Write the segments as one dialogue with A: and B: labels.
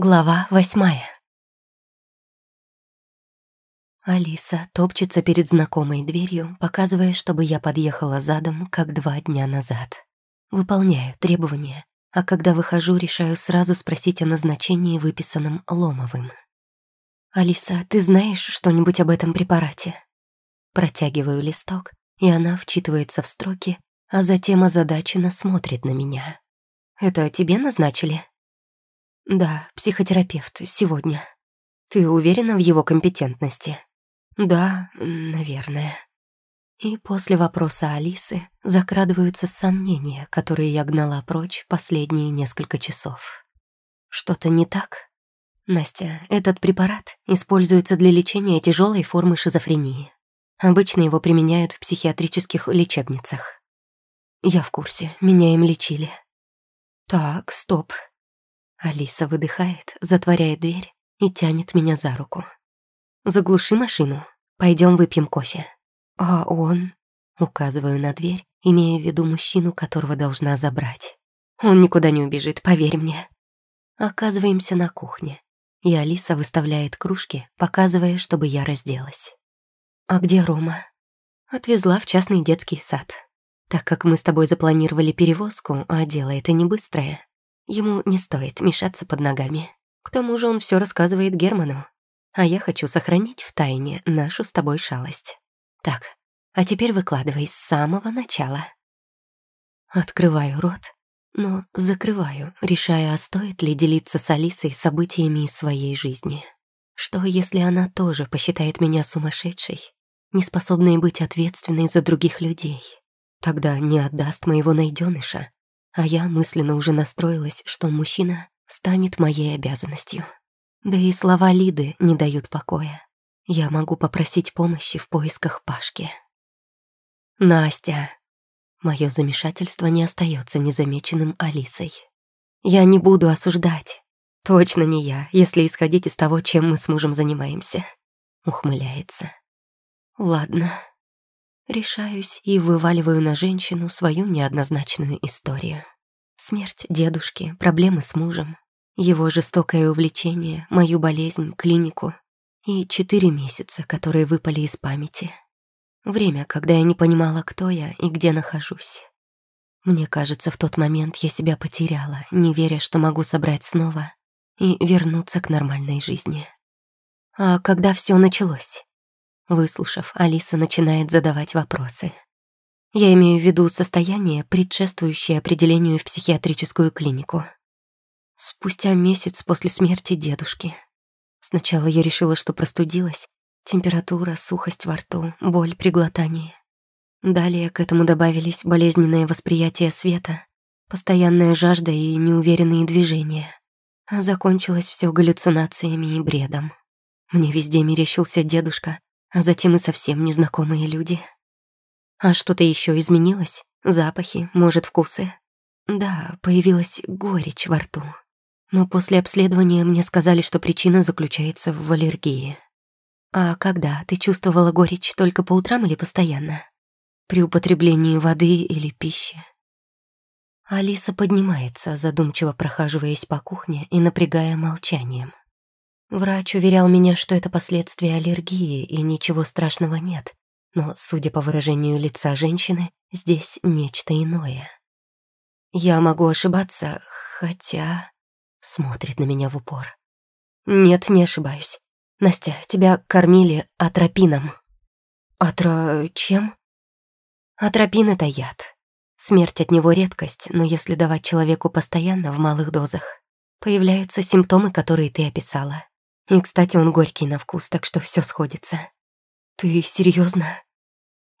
A: Глава восьмая. Алиса топчется перед знакомой дверью, показывая, чтобы я подъехала задом, как два дня назад. Выполняю требования, а когда выхожу, решаю сразу спросить о назначении, выписанном Ломовым. «Алиса, ты знаешь что-нибудь об этом препарате?» Протягиваю листок, и она вчитывается в строки, а затем озадаченно смотрит на меня. «Это тебе назначили?» Да, психотерапевт, сегодня. Ты уверена в его компетентности? Да, наверное. И после вопроса Алисы закрадываются сомнения, которые я гнала прочь последние несколько часов. Что-то не так? Настя, этот препарат используется для лечения тяжелой формы шизофрении. Обычно его применяют в психиатрических лечебницах. Я в курсе, меня им лечили. Так, стоп, Алиса выдыхает, затворяет дверь и тянет меня за руку. «Заглуши машину. Пойдем выпьем кофе». «А он?» Указываю на дверь, имея в виду мужчину, которого должна забрать. «Он никуда не убежит, поверь мне». Оказываемся на кухне, и Алиса выставляет кружки, показывая, чтобы я разделась. «А где Рома?» Отвезла в частный детский сад. Так как мы с тобой запланировали перевозку, а дело это не быстрое, Ему не стоит мешаться под ногами. К тому же он все рассказывает Герману. А я хочу сохранить в тайне нашу с тобой шалость. Так, а теперь выкладывай с самого начала. Открываю рот, но закрываю, решая, а стоит ли делиться с Алисой событиями из своей жизни. Что, если она тоже посчитает меня сумасшедшей, неспособной быть ответственной за других людей? Тогда не отдаст моего найденыша, а я мысленно уже настроилась, что мужчина станет моей обязанностью. Да и слова Лиды не дают покоя. Я могу попросить помощи в поисках Пашки. Настя. Мое замешательство не остается незамеченным Алисой. Я не буду осуждать. Точно не я, если исходить из того, чем мы с мужем занимаемся. Ухмыляется. Ладно. Решаюсь и вываливаю на женщину свою неоднозначную историю. Смерть дедушки, проблемы с мужем, его жестокое увлечение, мою болезнь, клинику и четыре месяца, которые выпали из памяти. Время, когда я не понимала, кто я и где нахожусь. Мне кажется, в тот момент я себя потеряла, не веря, что могу собрать снова и вернуться к нормальной жизни. А когда все началось? Выслушав, Алиса начинает задавать вопросы. Я имею в виду состояние, предшествующее определению в психиатрическую клинику. Спустя месяц после смерти дедушки. Сначала я решила, что простудилась. Температура, сухость во рту, боль при глотании. Далее к этому добавились болезненное восприятие света, постоянная жажда и неуверенные движения. А закончилось все галлюцинациями и бредом. Мне везде мерещился дедушка, а затем и совсем незнакомые люди. А что-то еще изменилось? Запахи, может, вкусы? Да, появилась горечь во рту. Но после обследования мне сказали, что причина заключается в аллергии. А когда? Ты чувствовала горечь только по утрам или постоянно? При употреблении воды или пищи? Алиса поднимается, задумчиво прохаживаясь по кухне и напрягая молчанием. Врач уверял меня, что это последствия аллергии и ничего страшного нет. Но, судя по выражению лица женщины, здесь нечто иное. Я могу ошибаться, хотя... Смотрит на меня в упор. Нет, не ошибаюсь. Настя, тебя кормили атропином. Атро... чем? Атропин — это яд. Смерть от него редкость, но если давать человеку постоянно в малых дозах, появляются симптомы, которые ты описала. И, кстати, он горький на вкус, так что все сходится. Ты серьезно?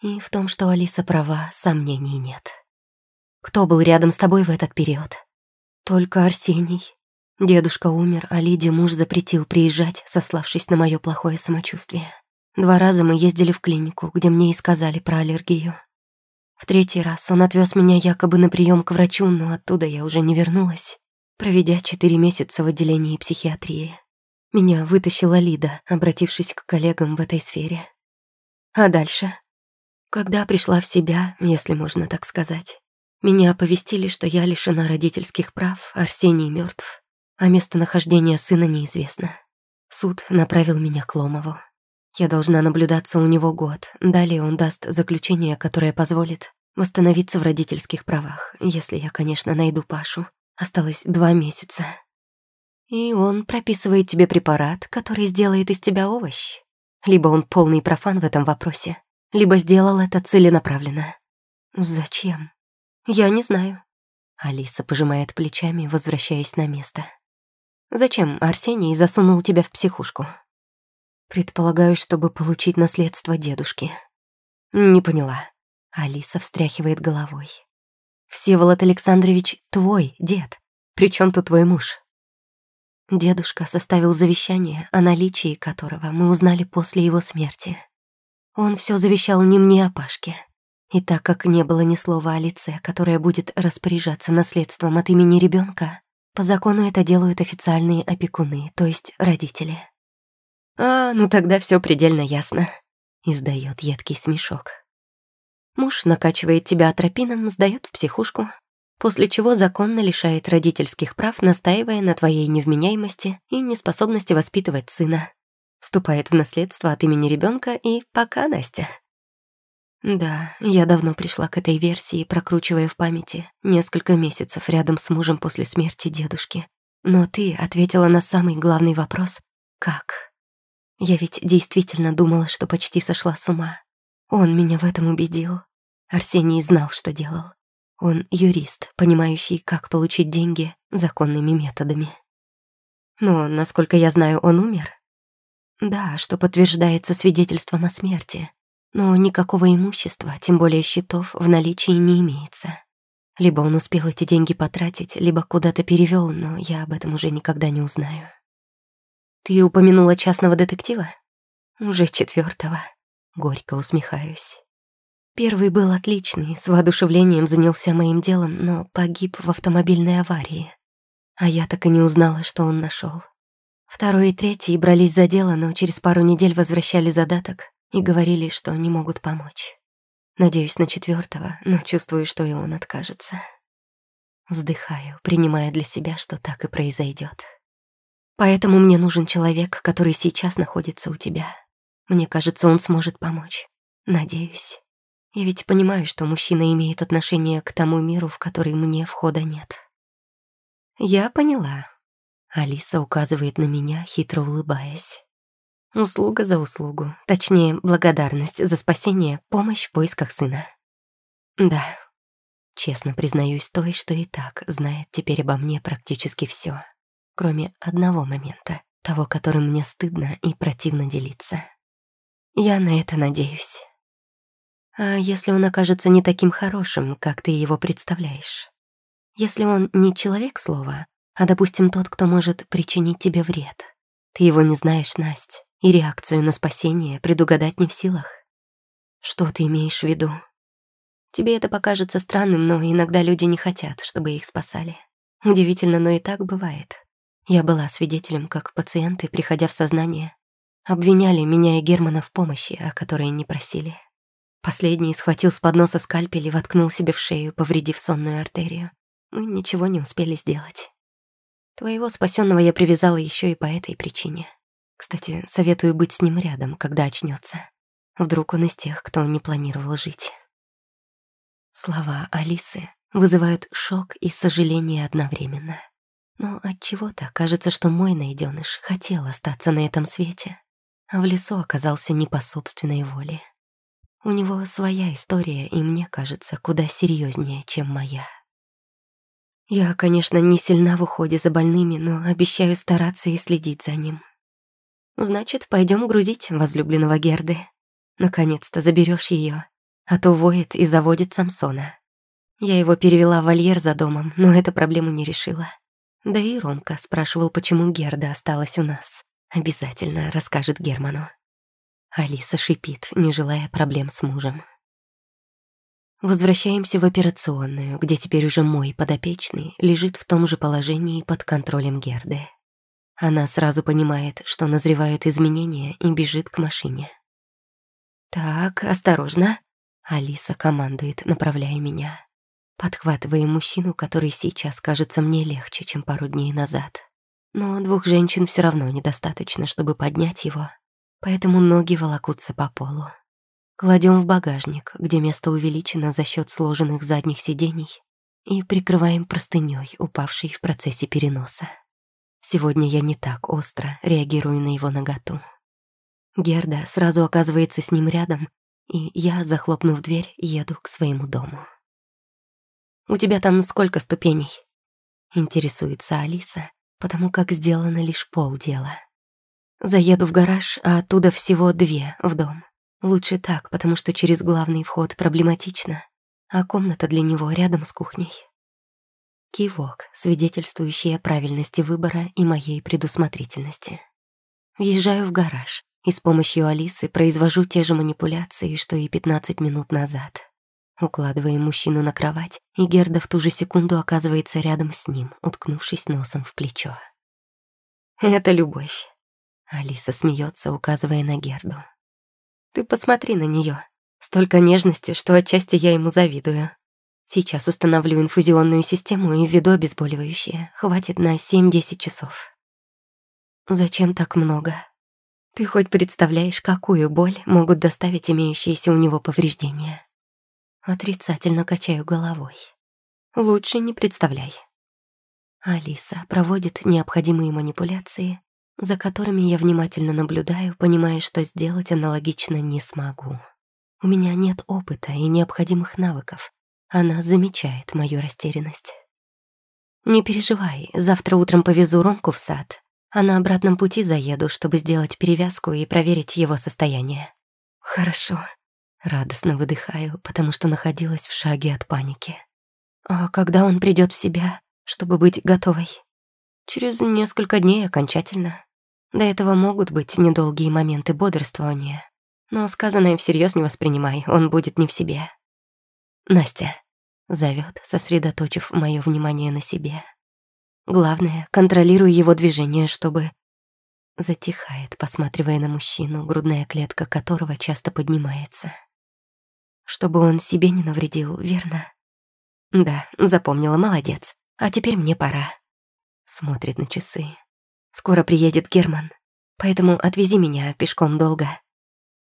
A: И в том, что Алиса права, сомнений нет. Кто был рядом с тобой в этот период? Только Арсений. Дедушка умер, а Лиде муж запретил приезжать, сославшись на мое плохое самочувствие. Два раза мы ездили в клинику, где мне и сказали про аллергию. В третий раз он отвез меня якобы на прием к врачу, но оттуда я уже не вернулась, проведя четыре месяца в отделении психиатрии. Меня вытащила Лида, обратившись к коллегам в этой сфере. А дальше? Когда пришла в себя, если можно так сказать, меня оповестили, что я лишена родительских прав, Арсений мертв, а местонахождение сына неизвестно. Суд направил меня к Ломову. Я должна наблюдаться у него год. Далее он даст заключение, которое позволит восстановиться в родительских правах, если я, конечно, найду Пашу. Осталось два месяца. И он прописывает тебе препарат, который сделает из тебя овощ. Либо он полный профан в этом вопросе, либо сделал это целенаправленно. Зачем? Я не знаю. Алиса пожимает плечами, возвращаясь на место. Зачем Арсений засунул тебя в психушку? Предполагаю, чтобы получить наследство дедушки. Не поняла. Алиса встряхивает головой. Всеволод Александрович твой дед. Причем тут твой муж? Дедушка составил завещание, о наличии которого мы узнали после его смерти. Он все завещал не мне, а Пашке. И так как не было ни слова о лице, которое будет распоряжаться наследством от имени ребенка, по закону это делают официальные опекуны, то есть родители. «А, ну тогда все предельно ясно», — издает едкий смешок. Муж накачивает тебя атропином, сдает в психушку, после чего законно лишает родительских прав, настаивая на твоей невменяемости и неспособности воспитывать сына. Вступает в наследство от имени ребенка и пока, Настя. Да, я давно пришла к этой версии, прокручивая в памяти несколько месяцев рядом с мужем после смерти дедушки. Но ты ответила на самый главный вопрос — как? Я ведь действительно думала, что почти сошла с ума. Он меня в этом убедил. Арсений знал, что делал. Он юрист, понимающий, как получить деньги законными методами. Но, насколько я знаю, он умер. Да, что подтверждается свидетельством о смерти но никакого имущества, тем более счетов, в наличии не имеется. Либо он успел эти деньги потратить, либо куда-то перевел, но я об этом уже никогда не узнаю. Ты упомянула частного детектива? Уже четвертого. Горько усмехаюсь. Первый был отличный, с воодушевлением занялся моим делом, но погиб в автомобильной аварии. А я так и не узнала, что он нашел. Второй и третий брались за дело, но через пару недель возвращали задаток, и говорили, что не могут помочь. Надеюсь на четвертого, но чувствую, что и он откажется. Вздыхаю, принимая для себя, что так и произойдет. Поэтому мне нужен человек, который сейчас находится у тебя. Мне кажется, он сможет помочь. Надеюсь. Я ведь понимаю, что мужчина имеет отношение к тому миру, в который мне входа нет. Я поняла. Алиса указывает на меня, хитро улыбаясь. Услуга за услугу. Точнее, благодарность за спасение, помощь в поисках сына. Да, честно признаюсь той, что и так знает теперь обо мне практически все, кроме одного момента, того, которым мне стыдно и противно делиться. Я на это надеюсь. А если он окажется не таким хорошим, как ты его представляешь? Если он не человек слова, а, допустим, тот, кто может причинить тебе вред? Ты его не знаешь, Насть и реакцию на спасение предугадать не в силах. Что ты имеешь в виду? Тебе это покажется странным, но иногда люди не хотят, чтобы их спасали. Удивительно, но и так бывает. Я была свидетелем, как пациенты, приходя в сознание, обвиняли меня и Германа в помощи, о которой не просили. Последний схватил с подноса скальпель и воткнул себе в шею, повредив сонную артерию. Мы ничего не успели сделать. Твоего спасенного я привязала еще и по этой причине. Кстати, советую быть с ним рядом, когда очнется. Вдруг он из тех, кто не планировал жить. Слова Алисы вызывают шок и сожаление одновременно. Но от чего то кажется, что мой найденыш хотел остаться на этом свете, а в лесу оказался не по собственной воле. У него своя история, и мне кажется, куда серьезнее, чем моя. Я, конечно, не сильна в уходе за больными, но обещаю стараться и следить за ним. Значит, пойдем грузить возлюбленного Герды. Наконец-то заберешь ее, а то воет и заводит Самсона. Я его перевела в вольер за домом, но эта проблему не решила. Да и Ромка спрашивал, почему Герда осталась у нас. Обязательно расскажет Герману. Алиса шипит, не желая проблем с мужем. Возвращаемся в операционную, где теперь уже мой подопечный лежит в том же положении под контролем Герды. Она сразу понимает, что назревают изменения и бежит к машине. «Так, осторожно!» Алиса командует, направляя меня. Подхватывая мужчину, который сейчас кажется мне легче, чем пару дней назад. но двух женщин все равно недостаточно, чтобы поднять его, поэтому ноги волокутся по полу. Кладем в багажник, где место увеличено за счет сложенных задних сидений, и прикрываем простыней, упавшей в процессе переноса. Сегодня я не так остро реагирую на его наготу. Герда сразу оказывается с ним рядом, и я, захлопнув дверь, еду к своему дому. «У тебя там сколько ступеней?» — интересуется Алиса, потому как сделано лишь полдела. Заеду в гараж, а оттуда всего две в дом. Лучше так, потому что через главный вход проблематично, а комната для него рядом с кухней. Кивок, свидетельствующий о правильности выбора и моей предусмотрительности. Въезжаю в гараж и с помощью Алисы произвожу те же манипуляции, что и 15 минут назад. Укладываем мужчину на кровать, и Герда в ту же секунду оказывается рядом с ним, уткнувшись носом в плечо. «Это любовь», — Алиса смеется, указывая на Герду. «Ты посмотри на нее. Столько нежности, что отчасти я ему завидую. Сейчас установлю инфузионную систему и введу обезболивающее. Хватит на 7-10 часов». «Зачем так много?» Ты хоть представляешь, какую боль могут доставить имеющиеся у него повреждения? Отрицательно качаю головой. Лучше не представляй. Алиса проводит необходимые манипуляции, за которыми я внимательно наблюдаю, понимая, что сделать аналогично не смогу. У меня нет опыта и необходимых навыков. Она замечает мою растерянность. «Не переживай, завтра утром повезу Ромку в сад, а на обратном пути заеду, чтобы сделать перевязку и проверить его состояние». «Хорошо», Радостно выдыхаю, потому что находилась в шаге от паники. А когда он придет в себя, чтобы быть готовой? Через несколько дней окончательно. До этого могут быть недолгие моменты бодрствования. Но сказанное всерьез не воспринимай, он будет не в себе. Настя зовет, сосредоточив мое внимание на себе. Главное, контролируй его движение, чтобы... Затихает, посматривая на мужчину, грудная клетка которого часто поднимается. Чтобы он себе не навредил, верно? Да, запомнила, молодец. А теперь мне пора. Смотрит на часы. Скоро приедет Герман, поэтому отвези меня пешком долго.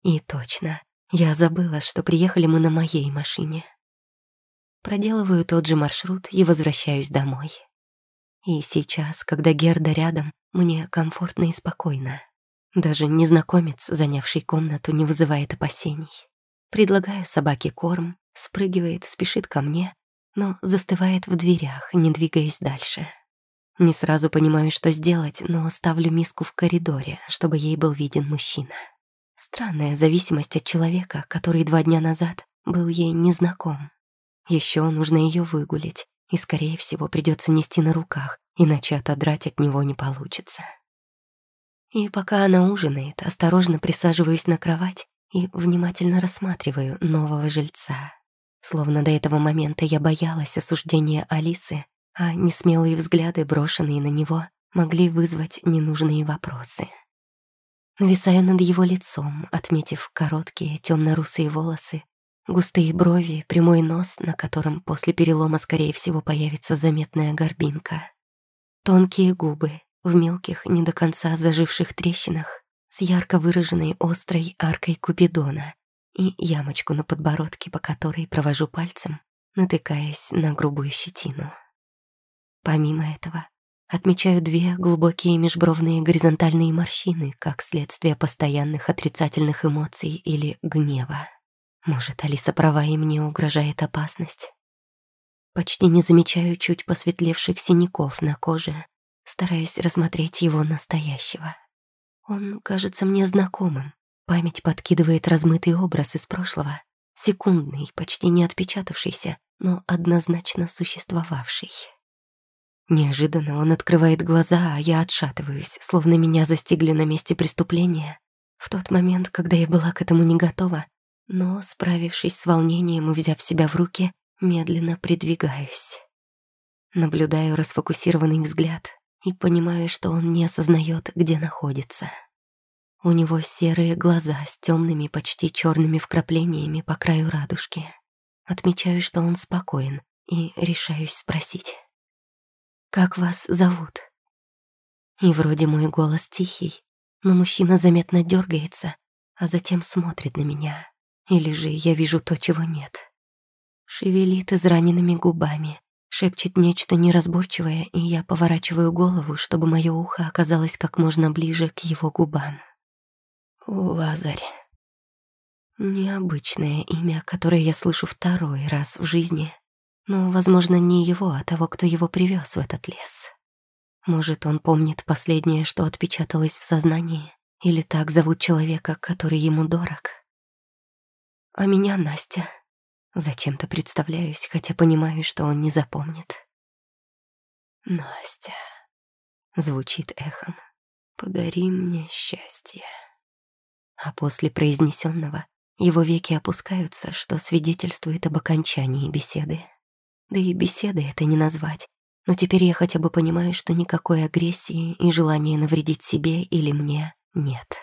A: И точно, я забыла, что приехали мы на моей машине. Проделываю тот же маршрут и возвращаюсь домой. И сейчас, когда Герда рядом, мне комфортно и спокойно. Даже незнакомец, занявший комнату, не вызывает опасений. Предлагаю собаке корм, спрыгивает, спешит ко мне, но застывает в дверях, не двигаясь дальше. Не сразу понимаю, что сделать, но ставлю миску в коридоре, чтобы ей был виден мужчина. Странная зависимость от человека, который два дня назад был ей незнаком. Еще нужно ее выгулить, и, скорее всего, придется нести на руках, иначе отодрать от него не получится. И пока она ужинает, осторожно присаживаюсь на кровать и внимательно рассматриваю нового жильца. Словно до этого момента я боялась осуждения Алисы, а несмелые взгляды, брошенные на него, могли вызвать ненужные вопросы. Нависаю над его лицом, отметив короткие темно-русые волосы, густые брови, прямой нос, на котором после перелома, скорее всего, появится заметная горбинка. Тонкие губы в мелких, не до конца заживших трещинах, с ярко выраженной острой аркой Купидона и ямочку на подбородке, по которой провожу пальцем, натыкаясь на грубую щетину. Помимо этого, отмечаю две глубокие межбровные горизонтальные морщины, как следствие постоянных отрицательных эмоций или гнева. Может, Алиса права, и мне угрожает опасность? Почти не замечаю чуть посветлевших синяков на коже, стараясь рассмотреть его настоящего. Он кажется мне знакомым. Память подкидывает размытый образ из прошлого, секундный, почти не отпечатавшийся, но однозначно существовавший. Неожиданно он открывает глаза, а я отшатываюсь, словно меня застигли на месте преступления. В тот момент, когда я была к этому не готова, но, справившись с волнением и взяв себя в руки, медленно придвигаюсь. Наблюдаю расфокусированный взгляд, и понимаю, что он не осознает, где находится. У него серые глаза с темными, почти черными вкраплениями по краю радужки. Отмечаю, что он спокоен, и решаюсь спросить. «Как вас зовут?» И вроде мой голос тихий, но мужчина заметно дергается, а затем смотрит на меня. Или же я вижу то, чего нет. Шевелит израненными губами, шепчет нечто неразборчивое, и я поворачиваю голову, чтобы мое ухо оказалось как можно ближе к его губам. Лазарь. Необычное имя, которое я слышу второй раз в жизни. Но, возможно, не его, а того, кто его привез в этот лес. Может, он помнит последнее, что отпечаталось в сознании? Или так зовут человека, который ему дорог? А меня Настя. Зачем-то представляюсь, хотя понимаю, что он не запомнит. Настя. Звучит эхом. Подари мне счастье. А после произнесенного его веки опускаются, что свидетельствует об окончании беседы. Да и беседы это не назвать. Но теперь я хотя бы понимаю, что никакой агрессии и желания навредить себе или мне нет.